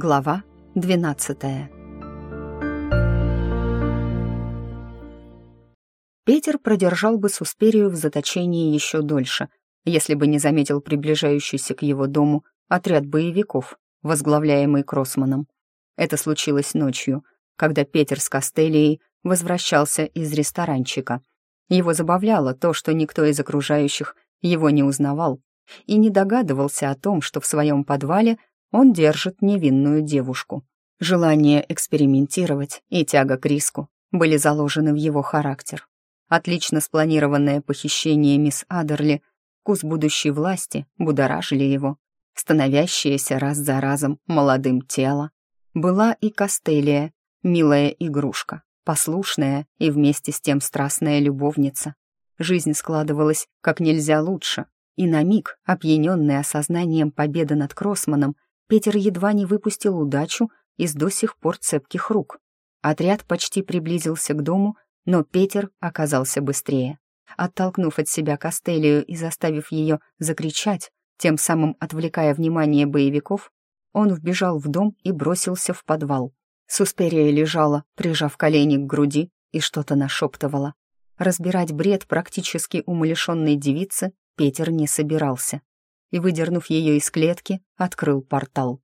Глава 12 Петер продержал бы Сусперию в заточении еще дольше, если бы не заметил приближающийся к его дому отряд боевиков, возглавляемый Кроссманом. Это случилось ночью, когда Петер с Костелией возвращался из ресторанчика. Его забавляло то, что никто из окружающих его не узнавал и не догадывался о том, что в своем подвале он держит невинную девушку. Желание экспериментировать и тяга к риску были заложены в его характер. Отлично спланированное похищение мисс Адерли, вкус будущей власти будоражили его. Становящееся раз за разом молодым тело. Была и Костелия, милая игрушка, послушная и вместе с тем страстная любовница. Жизнь складывалась как нельзя лучше, и на миг, опьяненный осознанием победы над Кроссманом, Петер едва не выпустил удачу из до сих пор цепких рук. Отряд почти приблизился к дому, но Петер оказался быстрее. Оттолкнув от себя Костелию и заставив ее закричать, тем самым отвлекая внимание боевиков, он вбежал в дом и бросился в подвал. Сусперия лежала, прижав колени к груди, и что-то нашептывала. Разбирать бред практически умалишенной девицы Петер не собирался и, выдернув ее из клетки, открыл портал.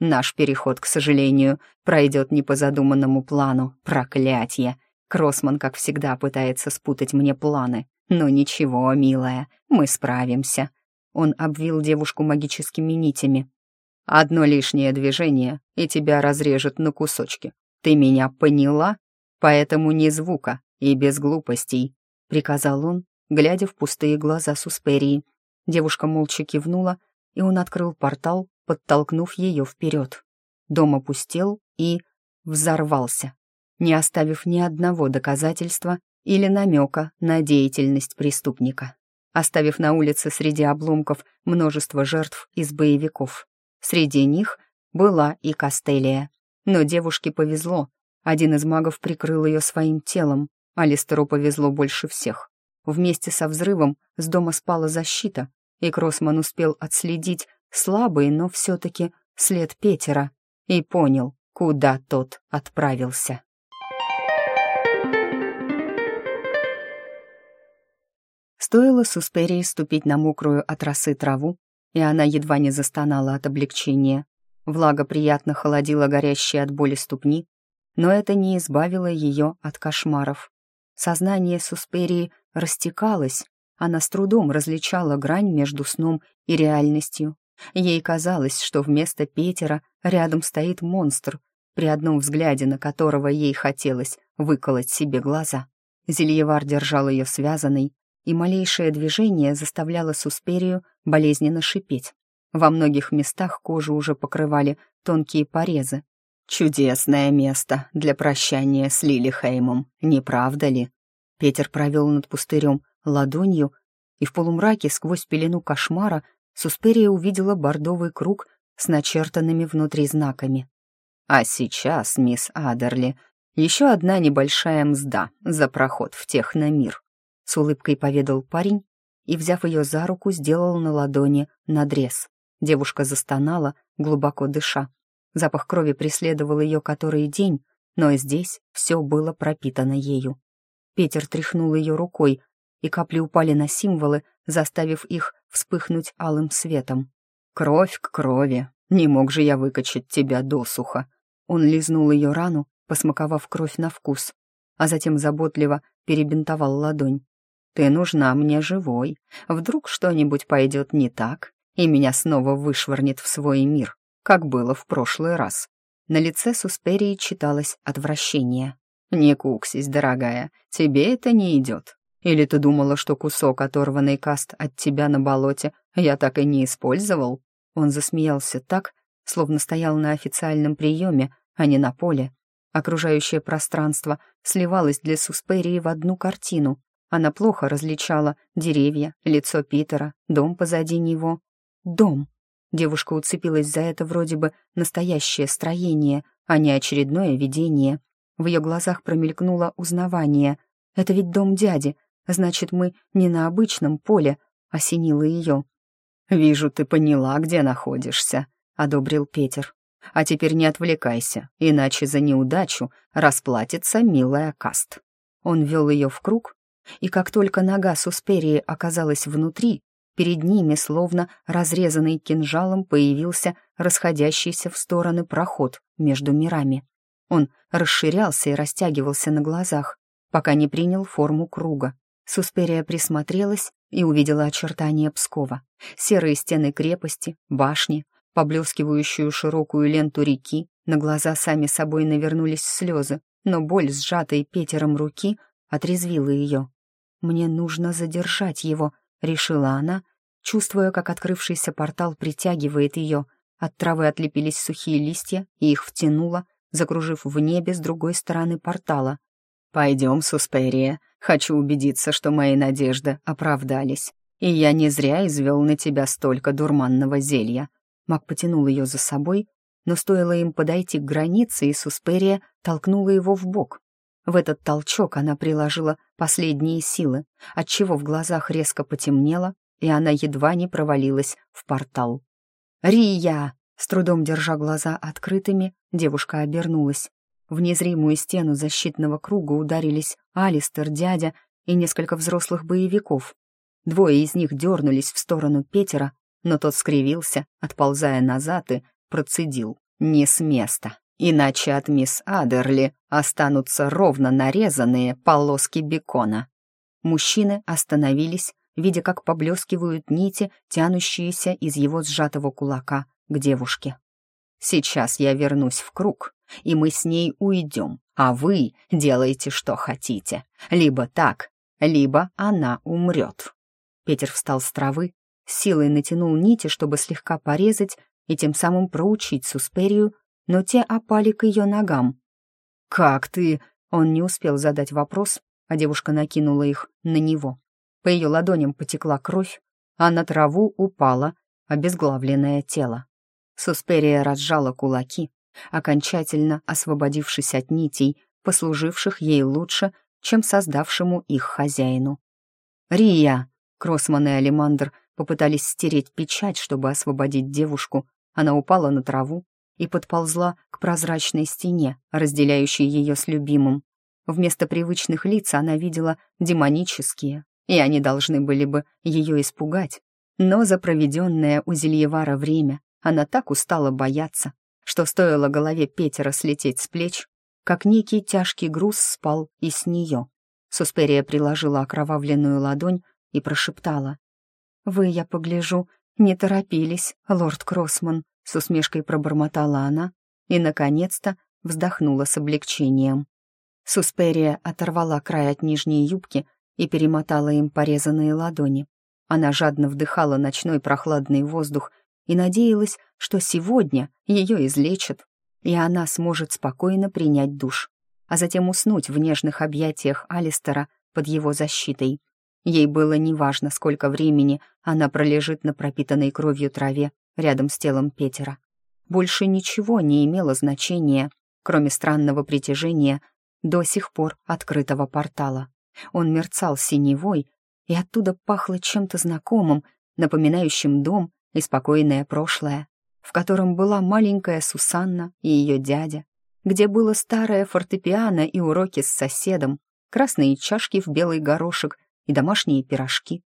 Наш переход, к сожалению, пройдет не по задуманному плану. Проклятье! Кроссман, как всегда, пытается спутать мне планы. Но ничего, милая, мы справимся. Он обвил девушку магическими нитями. Одно лишнее движение, и тебя разрежет на кусочки. Ты меня поняла? Поэтому ни звука и без глупостей, приказал он, глядя в пустые глаза Сусперии. Девушка молча кивнула, и он открыл портал, подтолкнув ее вперед. Дом опустел и взорвался, не оставив ни одного доказательства или намека на деятельность преступника, оставив на улице среди обломков множество жертв из боевиков. Среди них была и Костелия. Но девушке повезло. Один из магов прикрыл ее своим телом, Алистеру повезло больше всех. Вместе со взрывом с дома спала защита, и Кроссман успел отследить слабый, но все-таки след Петера и понял, куда тот отправился. Стоило Сусперии ступить на мокрую от росы траву, и она едва не застонала от облегчения. Влага приятно холодила горящие от боли ступни, но это не избавило ее от кошмаров. Сознание Сусперии растекалось, она с трудом различала грань между сном и реальностью. Ей казалось, что вместо Петера рядом стоит монстр, при одном взгляде на которого ей хотелось выколоть себе глаза. Зельевар держал ее связанной, и малейшее движение заставляло Сусперию болезненно шипеть. Во многих местах кожу уже покрывали тонкие порезы, «Чудесное место для прощания с Лилихеймом, не правда ли?» Петер провел над пустырем ладонью, и в полумраке сквозь пелену кошмара Сусперия увидела бордовый круг с начертанными внутри знаками. «А сейчас, мисс Адерли, еще одна небольшая мзда за проход в техномир», — с улыбкой поведал парень и, взяв ее за руку, сделал на ладони надрез. Девушка застонала, глубоко дыша. Запах крови преследовал ее который день, но здесь все было пропитано ею. Петер тряхнул ее рукой, и капли упали на символы, заставив их вспыхнуть алым светом. «Кровь к крови! Не мог же я выкачать тебя досуха!» Он лизнул ее рану, посмаковав кровь на вкус, а затем заботливо перебинтовал ладонь. «Ты нужна мне живой. Вдруг что-нибудь пойдет не так, и меня снова вышвырнет в свой мир как было в прошлый раз. На лице Сусперии читалось отвращение. «Не куксись, дорогая, тебе это не идет. Или ты думала, что кусок оторванный каст от тебя на болоте я так и не использовал?» Он засмеялся так, словно стоял на официальном приеме, а не на поле. Окружающее пространство сливалось для Сусперии в одну картину. Она плохо различала деревья, лицо Питера, дом позади него. Дом. Девушка уцепилась за это вроде бы настоящее строение, а не очередное видение. В ее глазах промелькнуло узнавание. «Это ведь дом дяди, значит, мы не на обычном поле», — осенило ее. «Вижу, ты поняла, где находишься», — одобрил Петер. А теперь не отвлекайся, иначе за неудачу расплатится милая Каст». Он вел ее в круг, и как только нога Сусперии оказалась внутри, перед ними, словно разрезанный кинжалом, появился расходящийся в стороны проход между мирами. Он расширялся и растягивался на глазах, пока не принял форму круга. Сусперия присмотрелась и увидела очертания Пскова. Серые стены крепости, башни, поблескивающую широкую ленту реки. На глаза сами собой навернулись слезы, но боль, сжатой Петером руки, отрезвила ее. «Мне нужно задержать его», — решила она, чувствуя, как открывшийся портал притягивает ее. От травы отлепились сухие листья, и их втянуло, закружив в небе с другой стороны портала. «Пойдем, Сусперия. Хочу убедиться, что мои надежды оправдались. И я не зря извел на тебя столько дурманного зелья». Маг потянул ее за собой, но стоило им подойти к границе, и Сусперия толкнула его в бок. В этот толчок она приложила последние силы, отчего в глазах резко потемнело, и она едва не провалилась в портал. «Рия!» С трудом держа глаза открытыми, девушка обернулась. В незримую стену защитного круга ударились Алистер, дядя и несколько взрослых боевиков. Двое из них дернулись в сторону Петера, но тот скривился, отползая назад и процедил. «Не с места, иначе от мисс Адерли останутся ровно нарезанные полоски бекона». Мужчины остановились, видя, как поблескивают нити, тянущиеся из его сжатого кулака к девушке. «Сейчас я вернусь в круг и мы с ней уйдем, а вы делаете, что хотите. Либо так, либо она умрет». Петер встал с травы, силой натянул нити, чтобы слегка порезать и тем самым проучить Сусперию, но те опали к ее ногам. «Как ты?» Он не успел задать вопрос, а девушка накинула их на него. По ее ладоням потекла кровь, а на траву упало обезглавленное тело. Сусперия разжала кулаки, окончательно освободившись от нитей, послуживших ей лучше, чем создавшему их хозяину. «Рия!» — Кроссман и Алимандр попытались стереть печать, чтобы освободить девушку. Она упала на траву и подползла к прозрачной стене, разделяющей ее с любимым. Вместо привычных лиц она видела демонические, и они должны были бы ее испугать. Но за проведенное у Зельевара время она так устала бояться, что стоило голове Петера слететь с плеч, как некий тяжкий груз спал и с нее. Сусперия приложила окровавленную ладонь и прошептала. «Вы, я погляжу, не торопились, лорд Кроссман», с усмешкой пробормотала она и, наконец-то, вздохнула с облегчением. Сусперия оторвала край от нижней юбки и перемотала им порезанные ладони. Она жадно вдыхала ночной прохладный воздух и надеялась, что сегодня ее излечат, и она сможет спокойно принять душ, а затем уснуть в нежных объятиях Алистера под его защитой. Ей было неважно, сколько времени она пролежит на пропитанной кровью траве рядом с телом Петера. Больше ничего не имело значения, кроме странного притяжения до сих пор открытого портала. Он мерцал синевой, и оттуда пахло чем-то знакомым, напоминающим дом и спокойное прошлое, в котором была маленькая Сусанна и ее дядя, где было старое фортепиано и уроки с соседом, красные чашки в белый горошек и домашние пирожки.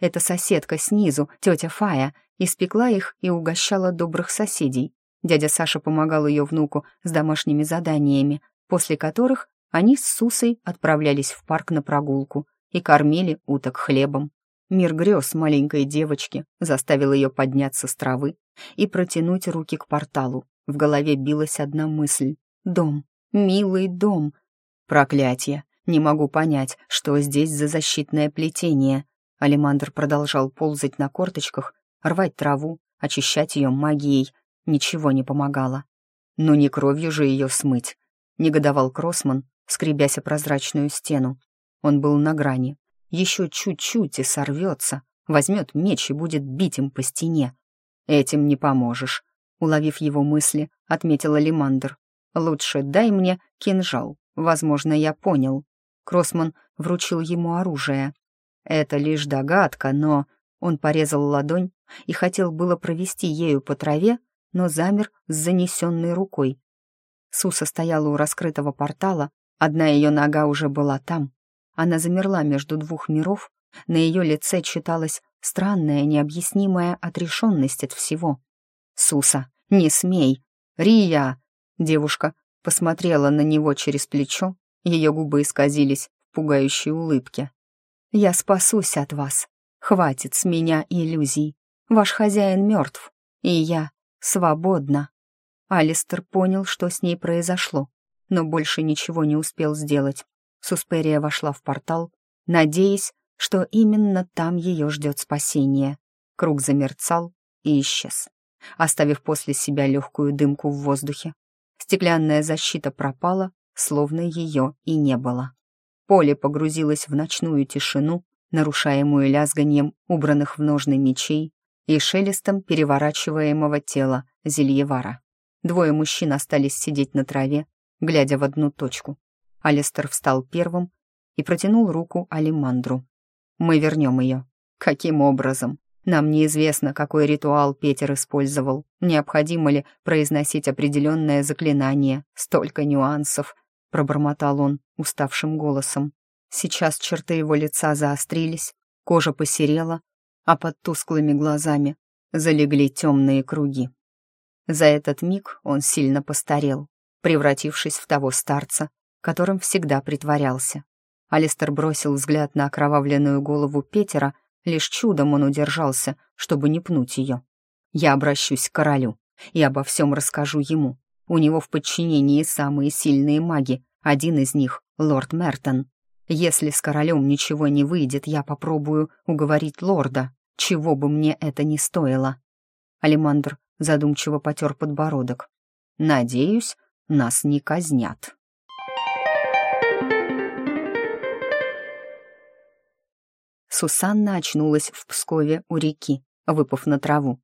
Эта соседка снизу, тетя Фая, испекла их и угощала добрых соседей. Дядя Саша помогал ее внуку с домашними заданиями, после которых они с Сусой отправлялись в парк на прогулку и кормили уток хлебом. Мир грез маленькой девочки заставил ее подняться с травы и протянуть руки к порталу. В голове билась одна мысль. «Дом! Милый дом!» «Проклятие! Не могу понять, что здесь за защитное плетение!» Алимандр продолжал ползать на корточках, рвать траву, очищать ее магией. Ничего не помогало. «Ну не кровью же ее смыть!» — негодовал Кроссман, скребясь о прозрачную стену. Он был на грани, еще чуть-чуть и сорвется, возьмет меч и будет бить им по стене. Этим не поможешь, уловив его мысли, отметила Лимандр. Лучше дай мне кинжал. Возможно, я понял. Кроссман вручил ему оружие. Это лишь догадка, но... Он порезал ладонь и хотел было провести ею по траве, но замер с занесенной рукой. Суса стояла у раскрытого портала, одна ее нога уже была там. Она замерла между двух миров, на ее лице читалась странная, необъяснимая отрешенность от всего. «Суса, не смей! Рия!» Девушка посмотрела на него через плечо, ее губы исказились в пугающей улыбке. «Я спасусь от вас. Хватит с меня иллюзий. Ваш хозяин мертв, и я свободна». Алистер понял, что с ней произошло, но больше ничего не успел сделать. Сусперия вошла в портал, надеясь, что именно там ее ждет спасение. Круг замерцал и исчез, оставив после себя легкую дымку в воздухе. Стеклянная защита пропала, словно ее и не было. Поле погрузилось в ночную тишину, нарушаемую лязганием убранных в ножны мечей и шелестом переворачиваемого тела Зельевара. Двое мужчин остались сидеть на траве, глядя в одну точку. Алистер встал первым и протянул руку Алимандру. «Мы вернем ее. Каким образом? Нам неизвестно, какой ритуал Петер использовал. Необходимо ли произносить определенное заклинание? Столько нюансов», — пробормотал он уставшим голосом. Сейчас черты его лица заострились, кожа посерела, а под тусклыми глазами залегли темные круги. За этот миг он сильно постарел, превратившись в того старца, которым всегда притворялся. Алистер бросил взгляд на окровавленную голову Петера, лишь чудом он удержался, чтобы не пнуть ее. «Я обращусь к королю и обо всем расскажу ему. У него в подчинении самые сильные маги, один из них — лорд Мертон. Если с королем ничего не выйдет, я попробую уговорить лорда, чего бы мне это ни стоило». Алимандр задумчиво потер подбородок. «Надеюсь, нас не казнят». Сусанна очнулась в Пскове у реки, выпав на траву.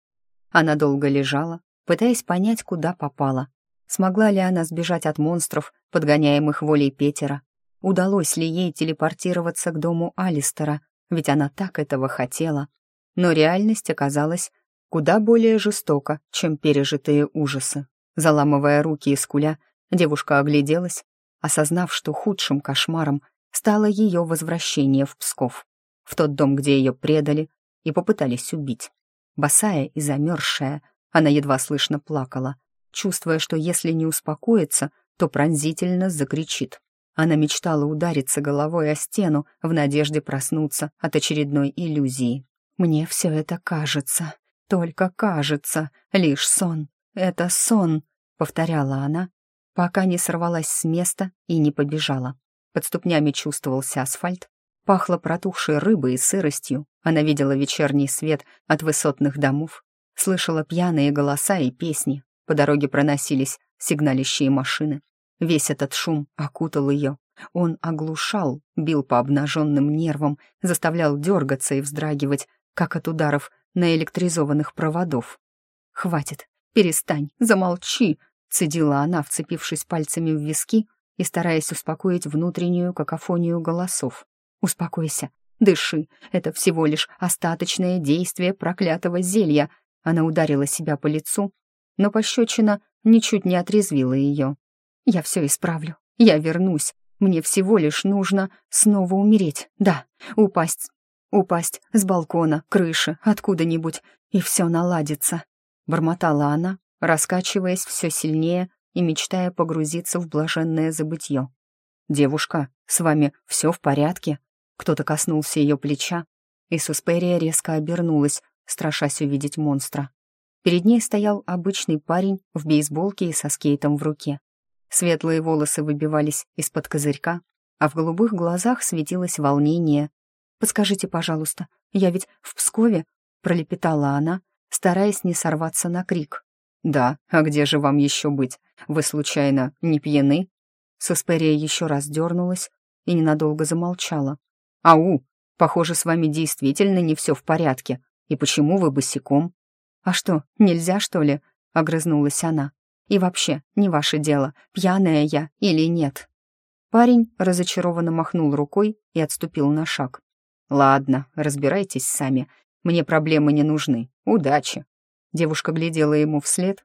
Она долго лежала, пытаясь понять, куда попала. Смогла ли она сбежать от монстров, подгоняемых волей Петера? Удалось ли ей телепортироваться к дому Алистера, ведь она так этого хотела. Но реальность оказалась куда более жестока, чем пережитые ужасы. Заламывая руки и скуля, девушка огляделась, осознав, что худшим кошмаром стало ее возвращение в Псков в тот дом, где ее предали и попытались убить. Босая и замерзшая, она едва слышно плакала, чувствуя, что если не успокоится, то пронзительно закричит. Она мечтала удариться головой о стену в надежде проснуться от очередной иллюзии. «Мне все это кажется, только кажется, лишь сон. Это сон», — повторяла она, пока не сорвалась с места и не побежала. Под ступнями чувствовался асфальт, Пахло протухшей рыбой и сыростью. Она видела вечерний свет от высотных домов, слышала пьяные голоса и песни. По дороге проносились сигналищие машины. Весь этот шум окутал ее. Он оглушал, бил по обнаженным нервам, заставлял дергаться и вздрагивать, как от ударов на электризованных проводов. «Хватит, перестань, замолчи!» — цедила она, вцепившись пальцами в виски и стараясь успокоить внутреннюю какофонию голосов. «Успокойся, дыши, это всего лишь остаточное действие проклятого зелья». Она ударила себя по лицу, но пощечина ничуть не отрезвила ее. «Я все исправлю, я вернусь. Мне всего лишь нужно снова умереть, да, упасть, упасть с балкона, крыши, откуда-нибудь, и все наладится», — бормотала она, раскачиваясь все сильнее и мечтая погрузиться в блаженное забытье. «Девушка, с вами все в порядке?» Кто-то коснулся ее плеча, и Сусперия резко обернулась, страшась увидеть монстра. Перед ней стоял обычный парень в бейсболке и со скейтом в руке. Светлые волосы выбивались из-под козырька, а в голубых глазах светилось волнение. «Подскажите, пожалуйста, я ведь в Пскове?» — пролепетала она, стараясь не сорваться на крик. «Да, а где же вам еще быть? Вы, случайно, не пьяны?» Сусперия еще раз дернулась и ненадолго замолчала, «Ау, похоже, с вами действительно не все в порядке. И почему вы босиком?» «А что, нельзя, что ли?» — огрызнулась она. «И вообще, не ваше дело, пьяная я или нет». Парень разочарованно махнул рукой и отступил на шаг. «Ладно, разбирайтесь сами. Мне проблемы не нужны. Удачи!» Девушка глядела ему вслед,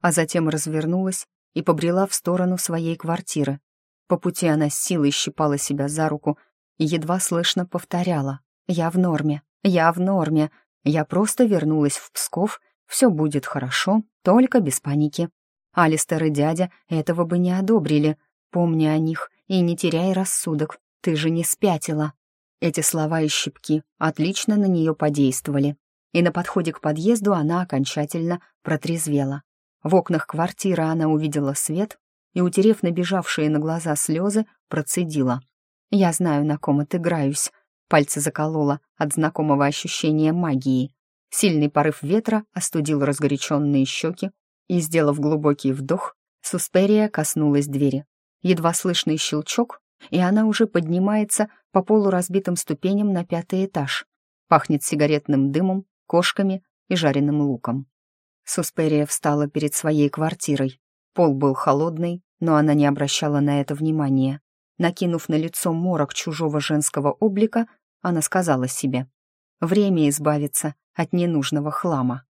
а затем развернулась и побрела в сторону своей квартиры. По пути она с силой щипала себя за руку и едва слышно повторяла «Я в норме, я в норме, я просто вернулась в Псков, все будет хорошо, только без паники». Алистер и дядя этого бы не одобрили. Помни о них и не теряй рассудок, ты же не спятила. Эти слова и щипки отлично на нее подействовали, и на подходе к подъезду она окончательно протрезвела. В окнах квартиры она увидела свет и, утерев набежавшие на глаза слезы, процедила. «Я знаю, на ком отыграюсь». Пальцы заколола от знакомого ощущения магии. Сильный порыв ветра остудил разгоряченные щеки, и, сделав глубокий вдох, Сусперия коснулась двери. Едва слышный щелчок, и она уже поднимается по полуразбитым ступеням на пятый этаж. Пахнет сигаретным дымом, кошками и жареным луком. Сусперия встала перед своей квартирой. Пол был холодный, но она не обращала на это внимания. Накинув на лицо морок чужого женского облика, она сказала себе «Время избавиться от ненужного хлама».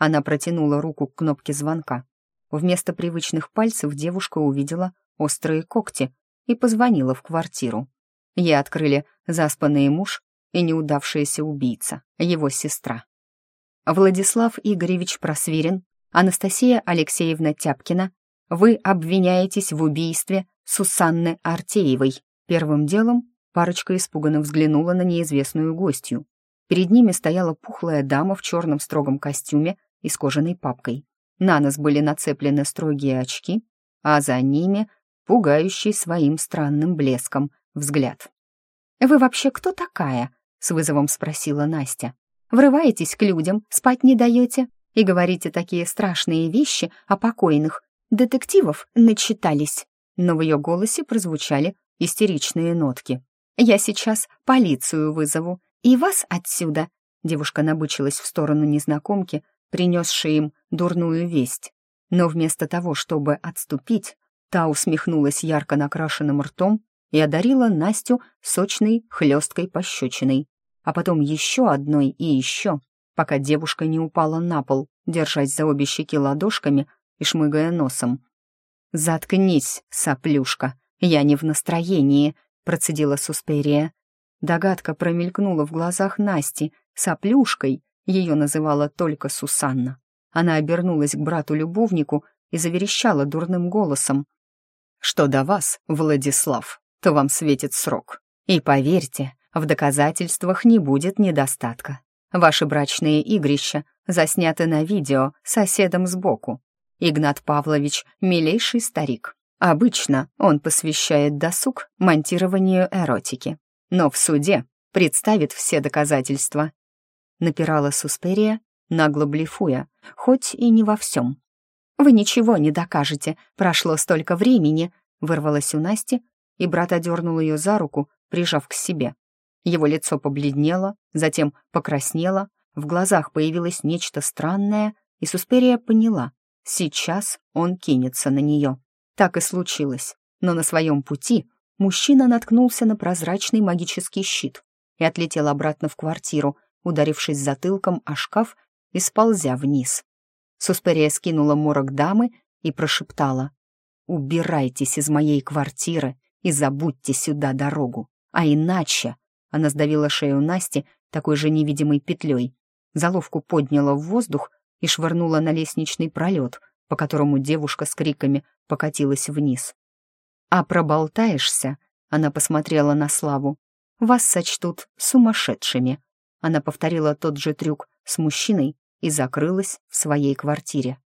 Она протянула руку к кнопке звонка. Вместо привычных пальцев девушка увидела острые когти и позвонила в квартиру. Ей открыли заспанный муж и неудавшаяся убийца, его сестра. Владислав Игоревич Просвирин, Анастасия Алексеевна Тяпкина, вы обвиняетесь в убийстве Сусанны Артеевой. Первым делом парочка испуганно взглянула на неизвестную гостью. Перед ними стояла пухлая дама в черном строгом костюме и с кожаной папкой. На нос были нацеплены строгие очки, а за ними пугающий своим странным блеском взгляд. «Вы вообще кто такая?» — с вызовом спросила Настя. «Врываетесь к людям, спать не даете и говорите такие страшные вещи о покойных. Детективов начитались». Но в ее голосе прозвучали истеричные нотки. «Я сейчас полицию вызову, и вас отсюда!» Девушка набычилась в сторону незнакомки, принесшей им дурную весть. Но вместо того, чтобы отступить, Та усмехнулась ярко накрашенным ртом и одарила Настю сочной хлесткой пощечиной, а потом еще одной и еще, пока девушка не упала на пол, держась за обе щеки ладошками и шмыгая носом. «Заткнись, соплюшка, я не в настроении», — процедила Сусперия. Догадка промелькнула в глазах Насти. Соплюшкой ее называла только Сусанна. Она обернулась к брату-любовнику и заверещала дурным голосом. Что до вас, Владислав, то вам светит срок. И поверьте, в доказательствах не будет недостатка. Ваши брачные игрища засняты на видео соседом сбоку. Игнат Павлович — милейший старик. Обычно он посвящает досуг монтированию эротики. Но в суде представит все доказательства. Напирала Сусперия, нагло блефуя, хоть и не во всем. «Вы ничего не докажете, прошло столько времени», — вырвалась у Насти, и брат одернул ее за руку, прижав к себе. Его лицо побледнело, затем покраснело, в глазах появилось нечто странное, и Сусперия поняла, сейчас он кинется на нее. Так и случилось, но на своем пути мужчина наткнулся на прозрачный магический щит и отлетел обратно в квартиру, ударившись затылком о шкаф и сползя вниз. Сусперия скинула морок дамы и прошептала. «Убирайтесь из моей квартиры и забудьте сюда дорогу, а иначе...» Она сдавила шею Насти такой же невидимой петлей, заловку подняла в воздух и швырнула на лестничный пролет, по которому девушка с криками покатилась вниз. «А проболтаешься?» — она посмотрела на Славу. «Вас сочтут сумасшедшими». Она повторила тот же трюк с мужчиной, и закрылась в своей квартире.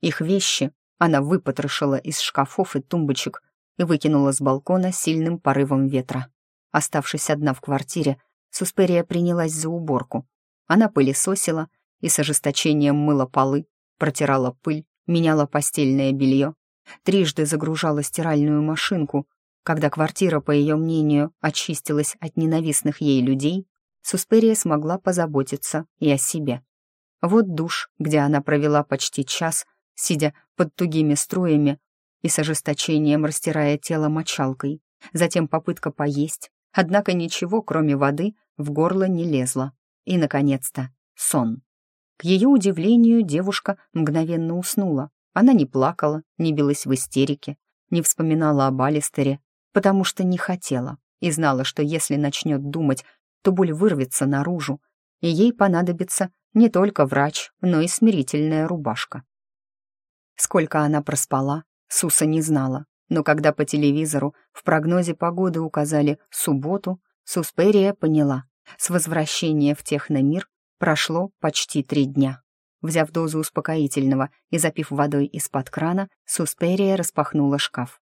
Их вещи она выпотрошила из шкафов и тумбочек и выкинула с балкона сильным порывом ветра. Оставшись одна в квартире, Сусперия принялась за уборку. Она пылесосила и с ожесточением мыла полы, протирала пыль, меняла постельное белье, трижды загружала стиральную машинку. Когда квартира, по ее мнению, очистилась от ненавистных ей людей, Сусперия смогла позаботиться и о себе. Вот душ, где она провела почти час, сидя под тугими струями и с ожесточением растирая тело мочалкой. Затем попытка поесть, однако ничего, кроме воды, в горло не лезло. И, наконец-то, сон. К ее удивлению, девушка мгновенно уснула, Она не плакала, не билась в истерике, не вспоминала об Алистере, потому что не хотела и знала, что если начнет думать, то боль вырвется наружу, и ей понадобится не только врач, но и смирительная рубашка. Сколько она проспала, Суса не знала, но когда по телевизору в прогнозе погоды указали субботу, Сусперия поняла, с возвращения в техномир прошло почти три дня. Взяв дозу успокоительного и запив водой из-под крана, Сусперия распахнула шкаф.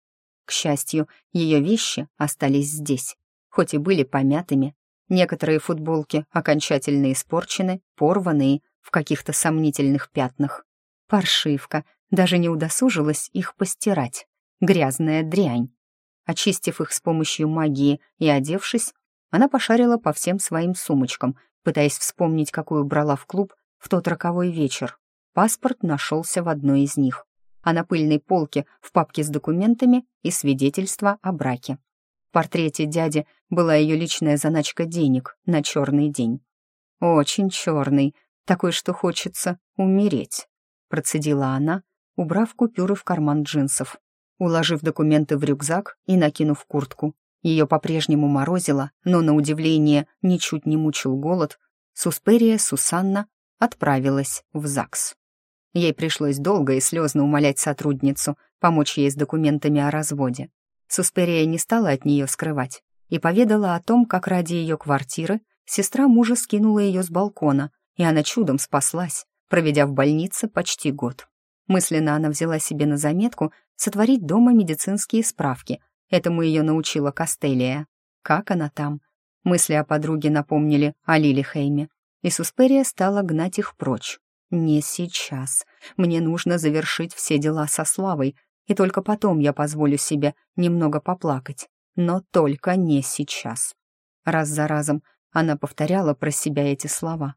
К счастью, ее вещи остались здесь, хоть и были помятыми. Некоторые футболки окончательно испорчены, порванные, в каких-то сомнительных пятнах. Паршивка, даже не удосужилась их постирать. Грязная дрянь. Очистив их с помощью магии и одевшись, она пошарила по всем своим сумочкам, пытаясь вспомнить, какую брала в клуб в тот роковой вечер. Паспорт нашелся в одной из них, а на пыльной полке в папке с документами и свидетельство о браке. Портрете дяди была ее личная заначка денег на черный день. «Очень черный, такой, что хочется умереть», — процедила она, убрав купюры в карман джинсов. Уложив документы в рюкзак и накинув куртку, ее по-прежнему морозило, но, на удивление, ничуть не мучил голод, Сусперия Сусанна отправилась в ЗАГС. Ей пришлось долго и слезно умолять сотрудницу помочь ей с документами о разводе. Сусперия не стала от нее скрывать и поведала о том, как ради ее квартиры сестра мужа скинула ее с балкона, и она чудом спаслась, проведя в больнице почти год. Мысленно она взяла себе на заметку сотворить дома медицинские справки. Этому ее научила Костелия. Как она там? Мысли о подруге напомнили о Лилихейме и Сусперия стала гнать их прочь. «Не сейчас. Мне нужно завершить все дела со Славой, и только потом я позволю себе немного поплакать. Но только не сейчас». Раз за разом она повторяла про себя эти слова.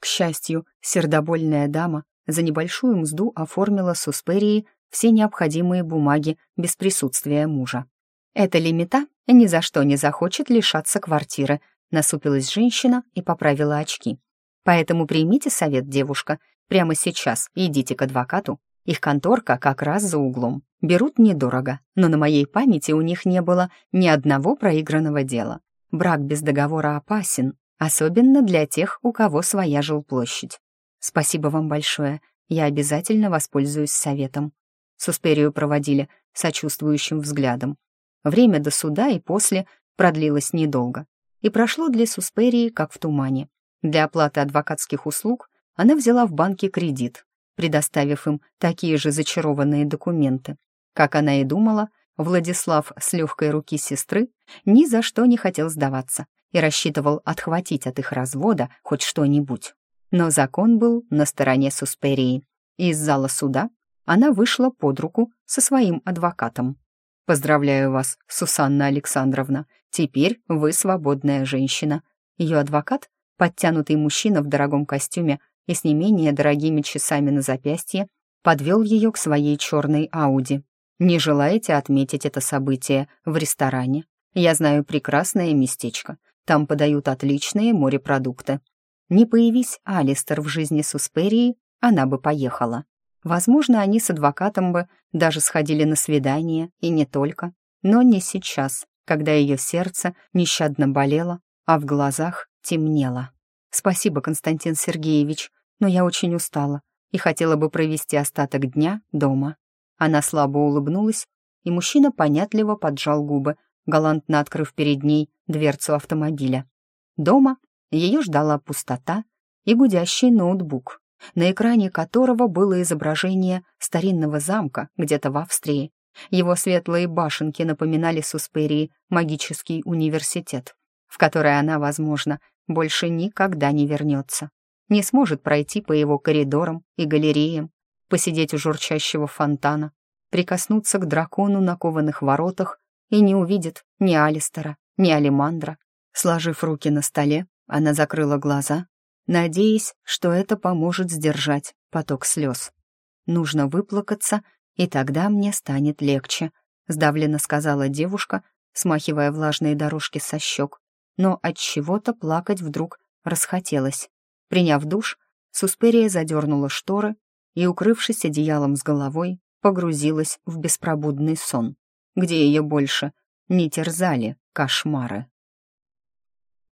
К счастью, сердобольная дама за небольшую мзду оформила Сусперии все необходимые бумаги без присутствия мужа. Эта лимита ни за что не захочет лишаться квартиры, насупилась женщина и поправила очки. Поэтому примите совет, девушка. Прямо сейчас идите к адвокату. Их конторка как раз за углом. Берут недорого, но на моей памяти у них не было ни одного проигранного дела. Брак без договора опасен, особенно для тех, у кого своя жилплощадь. Спасибо вам большое, я обязательно воспользуюсь советом. Сусперию проводили сочувствующим взглядом. Время до суда и после продлилось недолго. И прошло для Сусперии, как в тумане. Для оплаты адвокатских услуг она взяла в банке кредит, предоставив им такие же зачарованные документы. Как она и думала, Владислав с легкой руки сестры ни за что не хотел сдаваться и рассчитывал отхватить от их развода хоть что-нибудь. Но закон был на стороне Сусперии. Из зала суда она вышла под руку со своим адвокатом. «Поздравляю вас, Сусанна Александровна. Теперь вы свободная женщина». Ее адвокат Подтянутый мужчина в дорогом костюме и с не менее дорогими часами на запястье подвел ее к своей черной Ауди. «Не желаете отметить это событие в ресторане? Я знаю прекрасное местечко. Там подают отличные морепродукты. Не появись Алистер в жизни Сусперии, она бы поехала. Возможно, они с адвокатом бы даже сходили на свидание, и не только. Но не сейчас, когда ее сердце нещадно болело, а в глазах темнело. «Спасибо, Константин Сергеевич, но я очень устала и хотела бы провести остаток дня дома». Она слабо улыбнулась, и мужчина понятливо поджал губы, галантно открыв перед ней дверцу автомобиля. Дома ее ждала пустота и гудящий ноутбук, на экране которого было изображение старинного замка где-то в Австрии. Его светлые башенки напоминали Сусперии магический университет, в который она, возможно, больше никогда не вернется. Не сможет пройти по его коридорам и галереям, посидеть у журчащего фонтана, прикоснуться к дракону на кованых воротах и не увидит ни Алистера, ни Алимандра. Сложив руки на столе, она закрыла глаза, надеясь, что это поможет сдержать поток слез. «Нужно выплакаться, и тогда мне станет легче», — сдавленно сказала девушка, смахивая влажные дорожки со щек но от чего-то плакать вдруг расхотелось. Приняв душ, Сусперия задернула шторы и, укрывшись одеялом с головой, погрузилась в беспробудный сон, где ее больше не терзали кошмары.